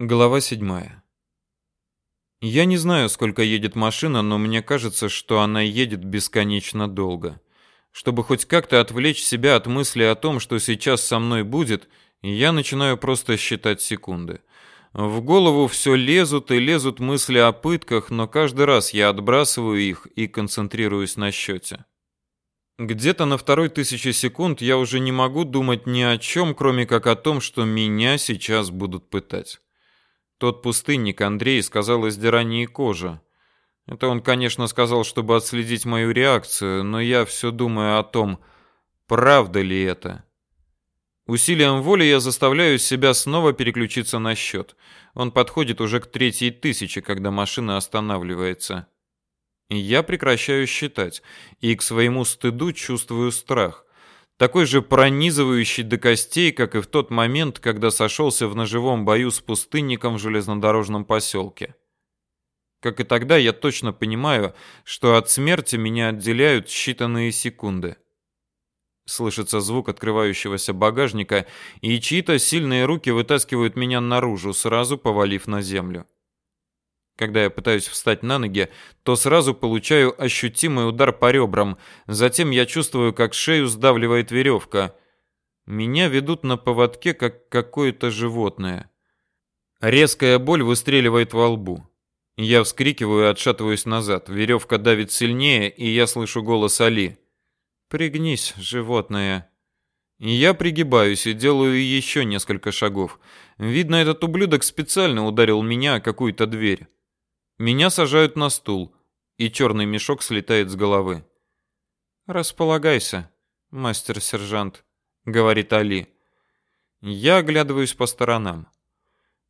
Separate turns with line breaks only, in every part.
Глава 7. Я не знаю, сколько едет машина, но мне кажется, что она едет бесконечно долго. Чтобы хоть как-то отвлечь себя от мысли о том, что сейчас со мной будет, я начинаю просто считать секунды. В голову все лезут и лезут мысли о пытках, но каждый раз я отбрасываю их и концентрируюсь на счете. Где-то на второй тысячи секунд я уже не могу думать ни о чем, кроме как о том, что меня сейчас будут пытать. Тот пустынник Андрей сказал о сдирании кожи. Это он, конечно, сказал, чтобы отследить мою реакцию, но я все думаю о том, правда ли это. Усилием воли я заставляю себя снова переключиться на счет. Он подходит уже к третьей тысяче, когда машина останавливается. Я прекращаю считать и к своему стыду чувствую страх такой же пронизывающий до костей, как и в тот момент, когда сошелся в ножевом бою с пустынником в железнодорожном поселке. Как и тогда, я точно понимаю, что от смерти меня отделяют считанные секунды. Слышится звук открывающегося багажника, и чьи-то сильные руки вытаскивают меня наружу, сразу повалив на землю. Когда я пытаюсь встать на ноги, то сразу получаю ощутимый удар по ребрам. Затем я чувствую, как шею сдавливает веревка. Меня ведут на поводке, как какое-то животное. Резкая боль выстреливает во лбу. Я вскрикиваю и отшатываюсь назад. Веревка давит сильнее, и я слышу голос Али. «Пригнись, животное». Я пригибаюсь и делаю еще несколько шагов. Видно, этот ублюдок специально ударил меня о какую-то дверь. Меня сажают на стул, и черный мешок слетает с головы. «Располагайся, мастер-сержант», — говорит Али. Я оглядываюсь по сторонам.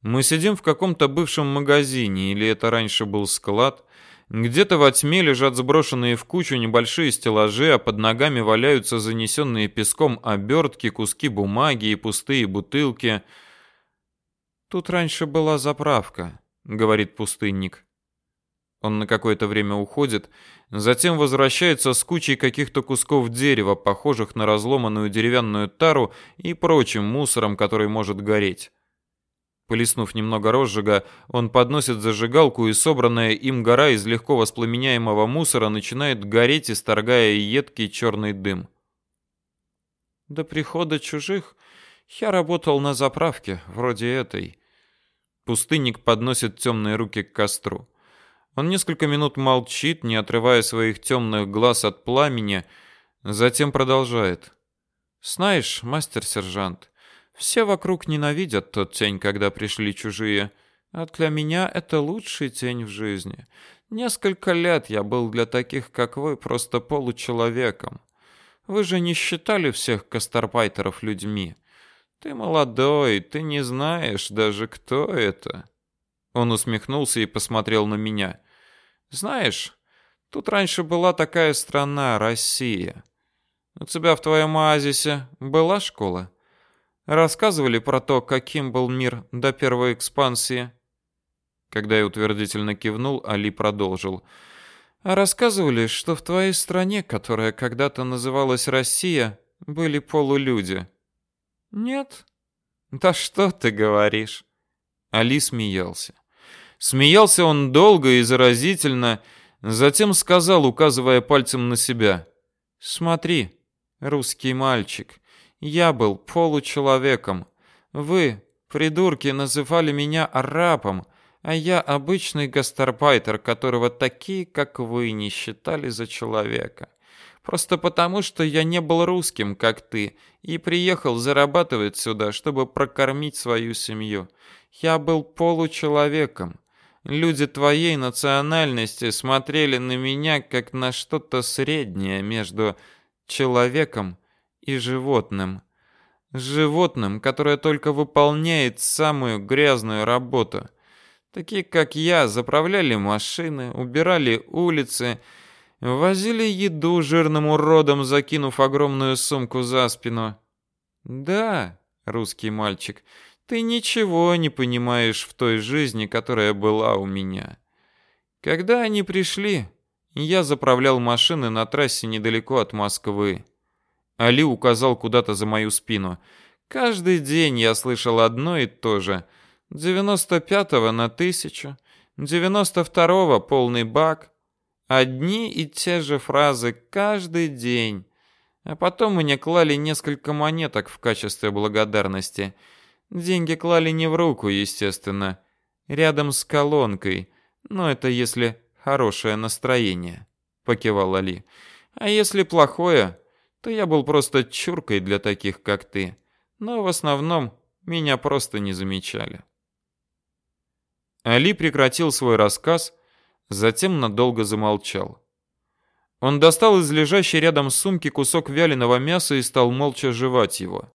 Мы сидим в каком-то бывшем магазине, или это раньше был склад. Где-то во тьме лежат сброшенные в кучу небольшие стеллажи, а под ногами валяются занесенные песком обертки, куски бумаги и пустые бутылки. «Тут раньше была заправка», — говорит пустынник. Он на какое-то время уходит, затем возвращается с кучей каких-то кусков дерева, похожих на разломанную деревянную тару и прочим мусором, который может гореть. Полиснув немного розжига, он подносит зажигалку, и собранная им гора из легко воспламеняемого мусора начинает гореть, исторгая едкий черный дым. До прихода чужих я работал на заправке, вроде этой. Пустынник подносит темные руки к костру. Он несколько минут молчит, не отрывая своих темных глаз от пламени, затем продолжает. «Знаешь, мастер-сержант, все вокруг ненавидят тот день, когда пришли чужие, а для меня это лучший день в жизни. Несколько лет я был для таких, как вы, просто получеловеком. Вы же не считали всех кастарбайтеров людьми. Ты молодой, ты не знаешь даже, кто это». Он усмехнулся и посмотрел на меня. Знаешь, тут раньше была такая страна, Россия. У тебя в твоем оазисе была школа? Рассказывали про то, каким был мир до первой экспансии? Когда я утвердительно кивнул, Али продолжил. А рассказывали, что в твоей стране, которая когда-то называлась Россия, были полулюди. Нет? Да что ты говоришь? Али смеялся. Смеялся он долго и заразительно, затем сказал, указывая пальцем на себя. «Смотри, русский мальчик, я был получеловеком. Вы, придурки, называли меня арабом, а я обычный гастарбайтер, которого такие, как вы, не считали за человека. Просто потому, что я не был русским, как ты, и приехал зарабатывать сюда, чтобы прокормить свою семью. Я был получеловеком. Люди твоей национальности смотрели на меня как на что-то среднее между человеком и животным. Животным, которое только выполняет самую грязную работу. Такие, как я, заправляли машины, убирали улицы, возили еду жирным уродом, закинув огромную сумку за спину. Да, русский мальчик, — ты ничего не понимаешь в той жизни, которая была у меня. Когда они пришли, я заправлял машины на трассе недалеко от Москвы. Али указал куда-то за мою спину. Каждый день я слышал одно и то же. 95-го на тысячу, 92-го полный бак. Одни и те же фразы каждый день. А потом мне клали несколько монеток в качестве благодарности. Деньги клали не в руку, естественно, рядом с колонкой. Но это если хорошее настроение, покивал Али. А если плохое, то я был просто чуркой для таких, как ты. Но в основном меня просто не замечали. Али прекратил свой рассказ, затем надолго замолчал. Он достал из лежащей рядом сумки кусок вяленого мяса и стал молча жевать его.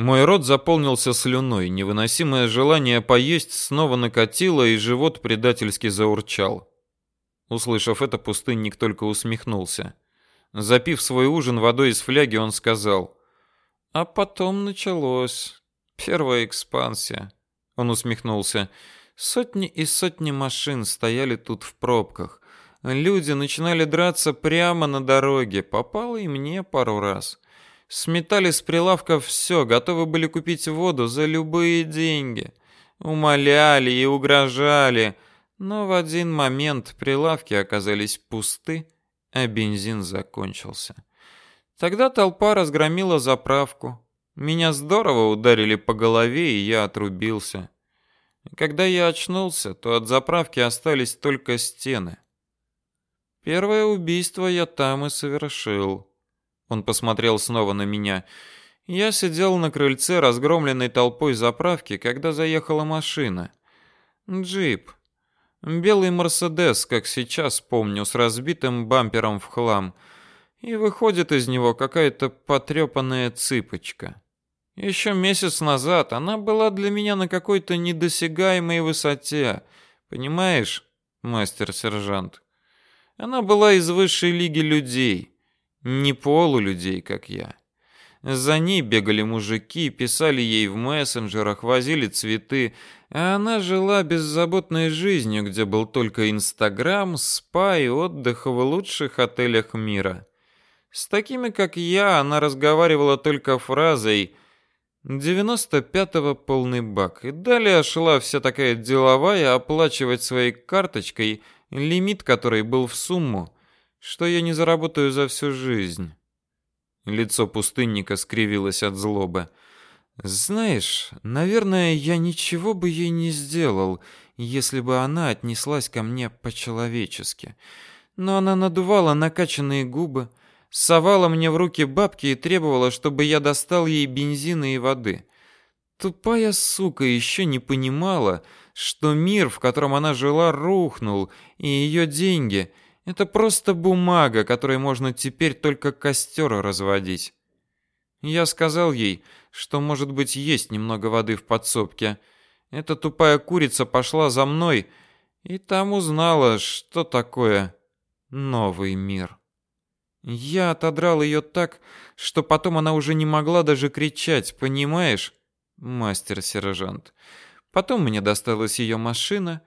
Мой рот заполнился слюной, невыносимое желание поесть снова накатило, и живот предательски заурчал. Услышав это, пустынник только усмехнулся. Запив свой ужин водой из фляги, он сказал: "А потом началось первая экспансия". Он усмехнулся. Сотни и сотни машин стояли тут в пробках. Люди начинали драться прямо на дороге. Попало и мне пару раз. Сметали с прилавков все, готовы были купить воду за любые деньги. Умоляли и угрожали. Но в один момент прилавки оказались пусты, а бензин закончился. Тогда толпа разгромила заправку. Меня здорово ударили по голове, и я отрубился. Когда я очнулся, то от заправки остались только стены. Первое убийство я там и совершил. Он посмотрел снова на меня. Я сидел на крыльце разгромленной толпой заправки, когда заехала машина. Джип. Белый Мерседес, как сейчас помню, с разбитым бампером в хлам. И выходит из него какая-то потрепанная цыпочка. Еще месяц назад она была для меня на какой-то недосягаемой высоте. Понимаешь, мастер-сержант? Она была из высшей лиги людей, не полулюдей, как я. За ней бегали мужики, писали ей в мессенджерах, возили цветы, а она жила беззаботной жизнью, где был только Инстаграм, спа и отдых в лучших отелях мира. С такими, как я, она разговаривала только фразой 95-го полный бак. И далее шла вся такая деловая оплачивать своей карточкой, лимит которой был в сумму, что я не заработаю за всю жизнь. Лицо пустынника скривилось от злобы. Знаешь, наверное, я ничего бы ей не сделал, если бы она отнеслась ко мне по-человечески. Но она надувала накачанные губы, совала мне в руки бабки и требовала, чтобы я достал ей бензина и воды. Тупая сука еще не понимала, что мир, в котором она жила, рухнул, и ее деньги — это просто бумага, которой можно теперь только костер разводить. Я сказал ей, что, может быть, есть немного воды в подсобке. Эта тупая курица пошла за мной и там узнала, что такое новый мир. Я отодрал ее так, что потом она уже не могла даже кричать, понимаешь, мастер-сержант. Потом мне досталась ее машина.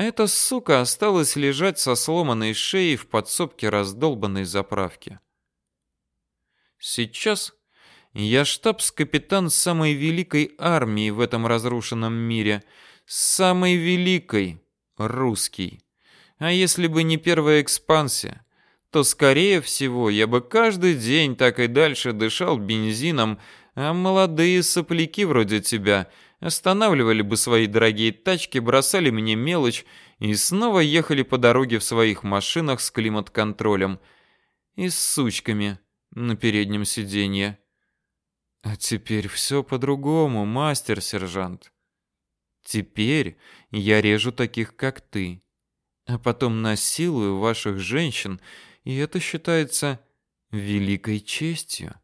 Эта сука осталась лежать со сломанной шеей в подсобке раздолбанной заправки. Сейчас я штабс-капитан самой великой армии в этом разрушенном мире, самой великой, русский. А если бы не первая экспансия, то, скорее всего, я бы каждый день так и дальше дышал бензином, а молодые сопляки вроде тебя останавливали бы свои дорогие тачки, бросали мне мелочь и снова ехали по дороге в своих машинах с климат-контролем и с сучками на переднем сиденье. А теперь все по-другому, мастер-сержант. Теперь я режу таких, как ты, а потом насилую ваших женщин и это считается великой честью.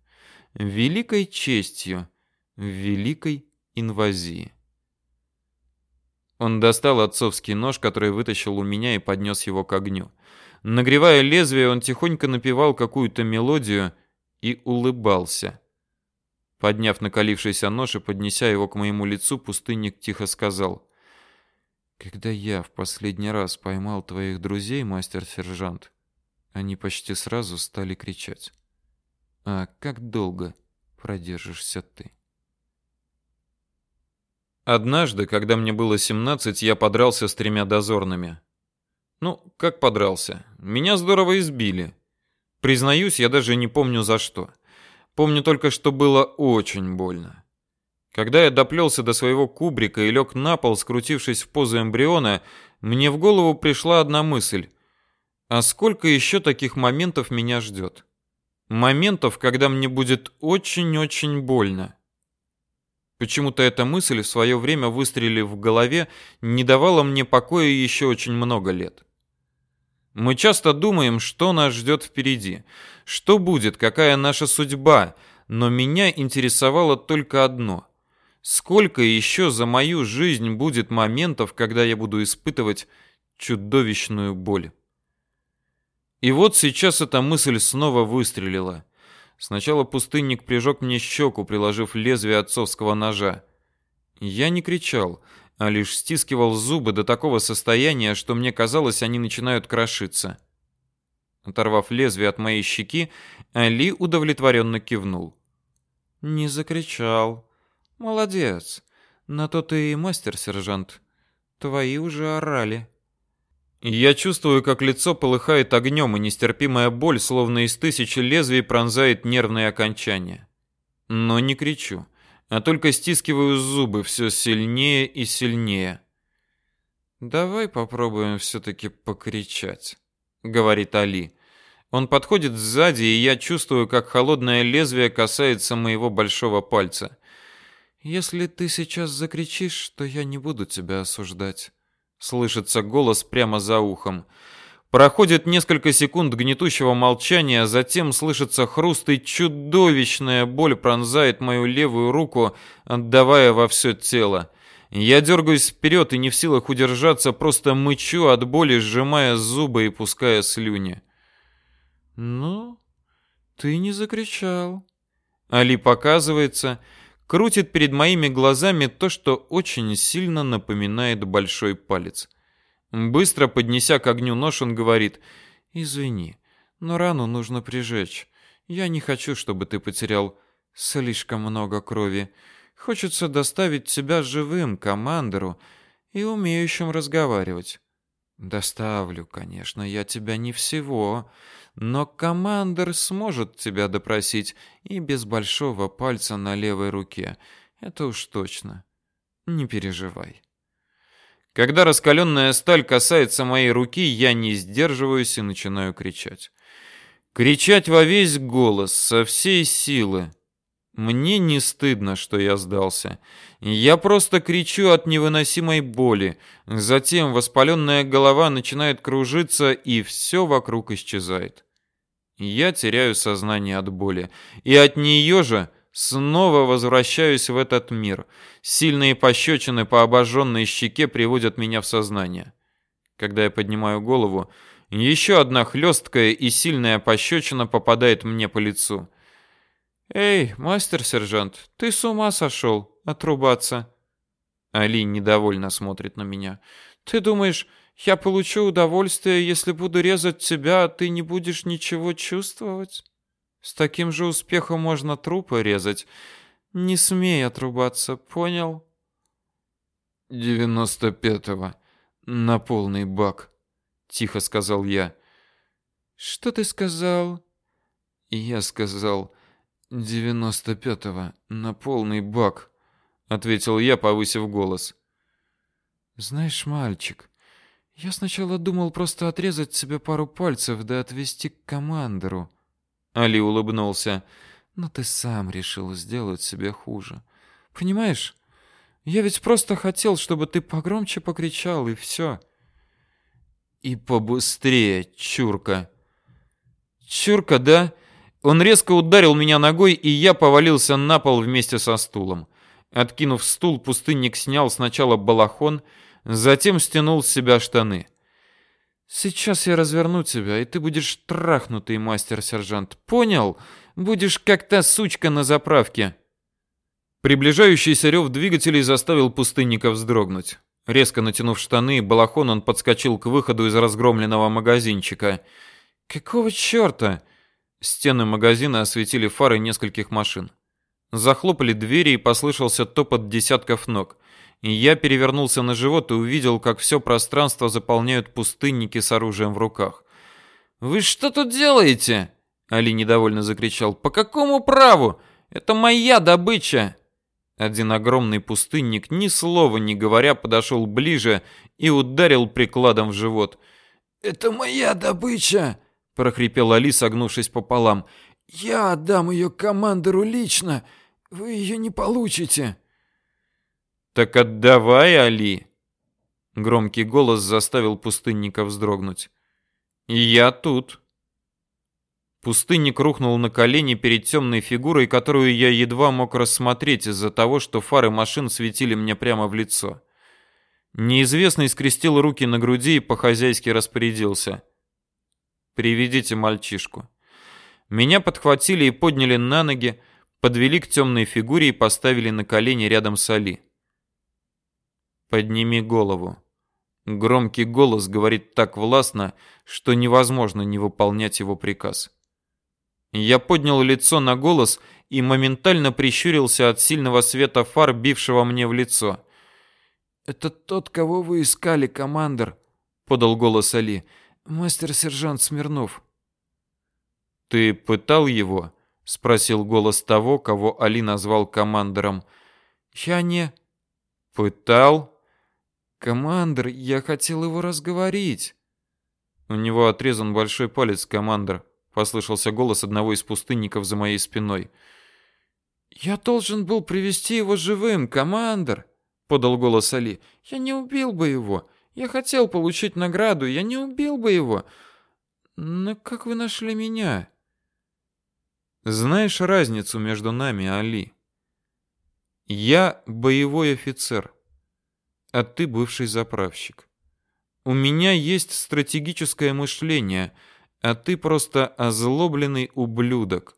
Великой честью великой инвазии. Он достал отцовский нож, который вытащил у меня и поднес его к огню. Нагревая лезвие, он тихонько напевал какую-то мелодию и улыбался. Подняв накалившийся нож и поднеся его к моему лицу, пустынник тихо сказал: "Когда я в последний раз поймал твоих друзей, мастер-сержант, они почти сразу стали кричать. «А как долго продержишься ты?» Однажды, когда мне было 17, я подрался с тремя дозорными. Ну, как подрался? Меня здорово избили. Признаюсь, я даже не помню за что. Помню только, что было очень больно. Когда я доплелся до своего кубрика и лег на пол, скрутившись в позу эмбриона, мне в голову пришла одна мысль. А сколько еще таких моментов меня ждет? Моментов, когда мне будет очень-очень больно. Почему-то эта мысль в свое время выстрелив в голове, не давала мне покоя еще очень много лет. Мы часто думаем, что нас ждет впереди, что будет, какая наша судьба, но меня интересовало только одно. Сколько еще за мою жизнь будет моментов, когда я буду испытывать чудовищную боль? И вот сейчас эта мысль снова выстрелила. Сначала пустынник прижег мне щеку, приложив лезвие отцовского ножа. Я не кричал, а лишь стискивал зубы до такого состояния, что мне казалось, они начинают крошиться. Оторвав лезвие от моей щеки, Али удовлетворенно кивнул. «Не закричал. Молодец. На то ты и мастер, сержант. Твои уже орали». Я чувствую, как лицо полыхает огнем, и нестерпимая боль, словно из тысячи лезвий, пронзает нервные окончания. Но не кричу, а только стискиваю зубы все сильнее и сильнее. «Давай попробуем все-таки покричать», — говорит Али. Он подходит сзади, и я чувствую, как холодное лезвие касается моего большого пальца. «Если ты сейчас закричишь, то я не буду тебя осуждать». Слышится голос прямо за ухом. Проходит несколько секунд гнетущего молчания, затем слышится хруст и чудовищная боль пронзает мою левую руку, отдавая во все тело. Я дергаюсь вперед и не в силах удержаться, просто мычу от боли, сжимая зубы и пуская слюни. «Ну, ты не закричал». Али показывается, крутит перед моими глазами то, что очень сильно напоминает большой палец. Быстро поднеся к огню нож, он говорит, «Извини, но рану нужно прижечь. Я не хочу, чтобы ты потерял слишком много крови. Хочется доставить тебя живым командору и умеющим разговаривать». «Доставлю, конечно, я тебя не всего, но командир сможет тебя допросить и без большого пальца на левой руке. Это уж точно. Не переживай. Когда раскаленная сталь касается моей руки, я не сдерживаюсь и начинаю кричать. Кричать во весь голос, со всей силы. Мне не стыдно, что я сдался. Я просто кричу от невыносимой боли. Затем воспаленная голова начинает кружиться, и все вокруг исчезает. Я теряю сознание от боли. И от нее же снова возвращаюсь в этот мир. Сильные пощечины по обожженной щеке приводят меня в сознание. Когда я поднимаю голову, еще одна хлесткая и сильная пощечина попадает мне по лицу. «Эй, мастер-сержант, ты с ума сошел отрубаться?» Али недовольно смотрит на меня. «Ты думаешь, я получу удовольствие, если буду резать тебя, а ты не будешь ничего чувствовать. С таким же успехом можно трупы резать. Не смей отрубаться, понял? Девяносто пятого. На полный бак, тихо сказал я. Что ты сказал? Я сказал девяносто пятого на полный бак, ответил я, повысив голос. Знаешь, мальчик, я сначала думал просто отрезать себе пару пальцев да отвезти к командору. Али улыбнулся. Но ты сам решил сделать себе хуже. Понимаешь? Я ведь просто хотел, чтобы ты погромче покричал и все. И побыстрее, чурка. Чурка, да? Он резко ударил меня ногой, и я повалился на пол вместе со стулом. Откинув стул, пустынник снял сначала балахон, Затем стянул с себя штаны. «Сейчас я разверну тебя, и ты будешь трахнутый, мастер-сержант. Понял? Будешь как та сучка на заправке». Приближающийся рев двигателей заставил пустынника вздрогнуть. Резко натянув штаны, балахон он подскочил к выходу из разгромленного магазинчика. «Какого черта?» Стены магазина осветили фары нескольких машин. Захлопали двери и послышался топот десятков ног. Я перевернулся на живот и увидел, как все пространство заполняют пустынники с оружием в руках. «Вы что тут делаете?» Али недовольно закричал. «По какому праву? Это моя добыча!» Один огромный пустынник, ни слова не говоря, подошел ближе и ударил прикладом в живот. «Это моя добыча!» — прохрипел Али, согнувшись пополам. «Я отдам ее командору лично. Вы ее не получите». «Так отдавай, Али!» Громкий голос заставил пустынника вздрогнуть. «Я тут!» Пустынник рухнул на колени перед темной фигурой, которую я едва мог рассмотреть из-за того, что фары машин светили мне прямо в лицо. Неизвестный скрестил руки на груди и по-хозяйски распорядился. «Приведите мальчишку». Меня подхватили и подняли на ноги, подвели к темной фигуре и поставили на колени рядом с Али. «Подними голову». Громкий голос говорит так властно, что невозможно не выполнять его приказ. Я поднял лицо на голос и моментально прищурился от сильного света фар, бившего мне в лицо.
«Это тот, кого вы искали, командир», — подал голос Али. «Мастер-сержант Смирнов».
«Ты пытал его?» — спросил голос того, кого Али назвал командором.
«Я не...»
«Пытал?»
«Командир, я хотел его разговорить».
«У него отрезан большой палец, командир», послышался голос одного из пустынников за моей спиной.
Я должен был привести его живым, командир, подал голос Али. Я не убил бы его. Я хотел получить награду, я не убил бы его. Но как вы нашли меня?
Знаешь разницу между нами, Али? Я боевой офицер, а ты бывший заправщик. У меня есть стратегическое мышление — а ты просто озлобленный ублюдок.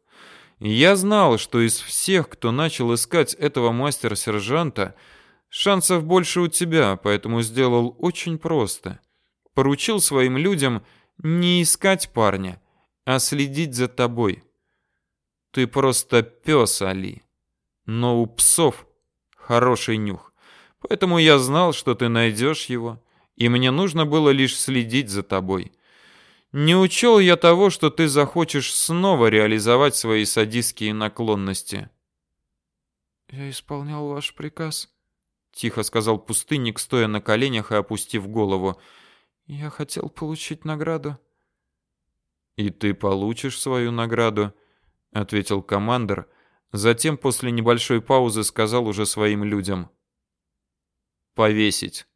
Я знал, что из всех, кто начал искать этого мастера-сержанта, шансов больше у тебя, поэтому сделал очень просто. Поручил своим людям не искать парня, а следить за тобой. Ты просто пес, Али. Но у псов хороший нюх. Поэтому я знал, что ты найдешь его, и мне нужно было лишь следить за тобой. Не учел я того, что ты захочешь снова реализовать свои садистские наклонности.
Я исполнял ваш приказ,
тихо сказал пустынник, стоя на коленях и опустив голову.
Я хотел получить награду.
И ты получишь свою награду, ответил командир, затем после небольшой паузы сказал уже своим людям: повесить.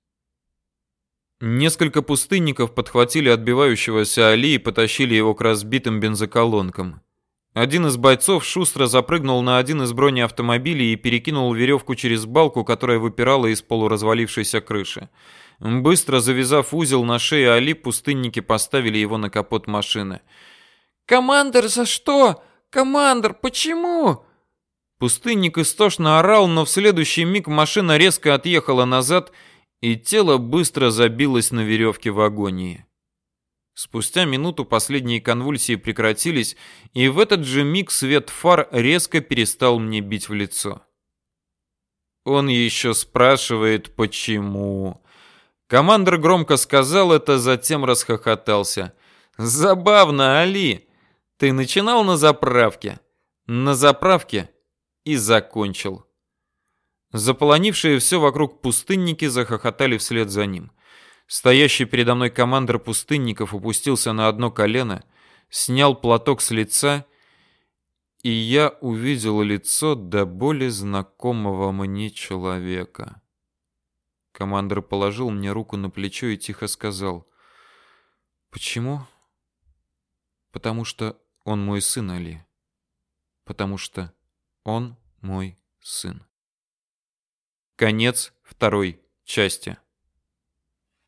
Несколько пустынников подхватили отбивающегося Али и потащили его к разбитым бензоколонкам. Один из бойцов шустро запрыгнул на один из бронеавтомобилей и перекинул веревку через балку, которая выпирала из полуразвалившейся крыши. Быстро завязав узел на шее Али, пустынники поставили его на капот машины.
«Командор, за что? Командор, почему?»
Пустынник истошно орал, но в следующий миг машина резко отъехала назад и тело быстро забилось на веревке в агонии. Спустя минуту последние конвульсии прекратились, и в этот же миг свет фар резко перестал мне бить в лицо. Он еще спрашивает, почему. Командор громко сказал это, затем расхохотался. «Забавно, Али. Ты начинал на заправке. На заправке и закончил». Заполонившие все вокруг пустынники захохотали вслед за ним. Стоящий передо мной командир пустынников опустился на одно колено, снял платок с лица, и я увидел лицо до боли знакомого мне человека. Командир положил мне руку на плечо и тихо сказал: "Почему? Потому что он мой сын, Али. Потому что он мой сын". Конец второй части.